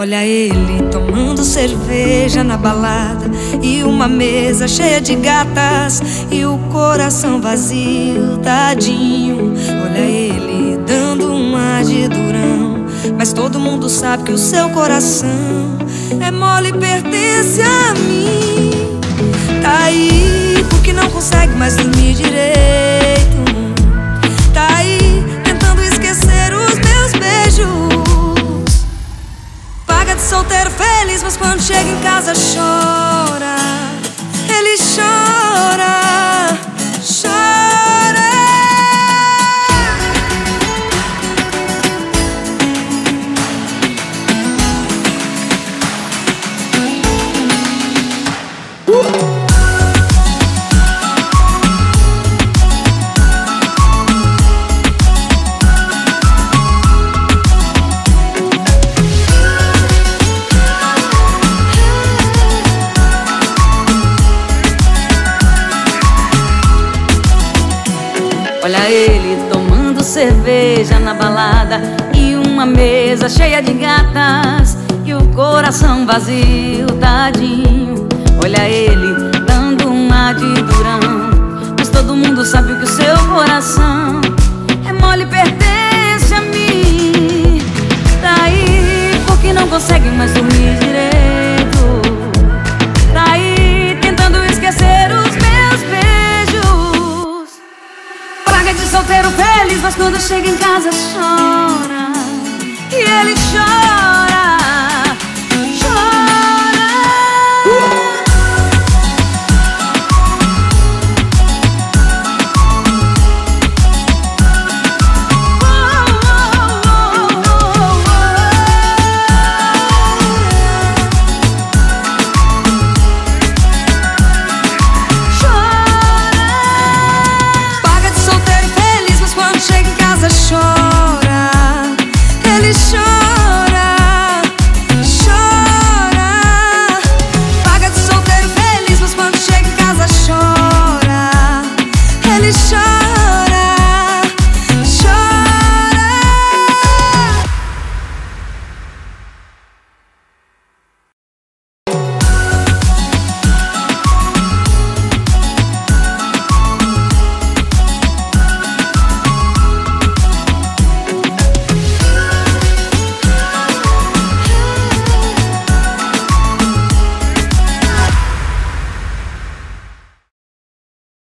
Olha ele tomando cerveja na balada E uma mesa cheia de gatas E o coração vazio, tadinho. Olha ele dando uma de durão Mas todo mundo sabe que o seu coração É mole e pertence a mim solteiro feliz, mas quando chega em casa chora. Ele chora, Olha ele tomando cerveja na balada E uma mesa cheia de gatas E o coração vazio, tadinho. Olha ele dando uma de durão Mas todo mundo sabe que o seu coração solteiro feliz, mas quando chega em casa chora. E ele chora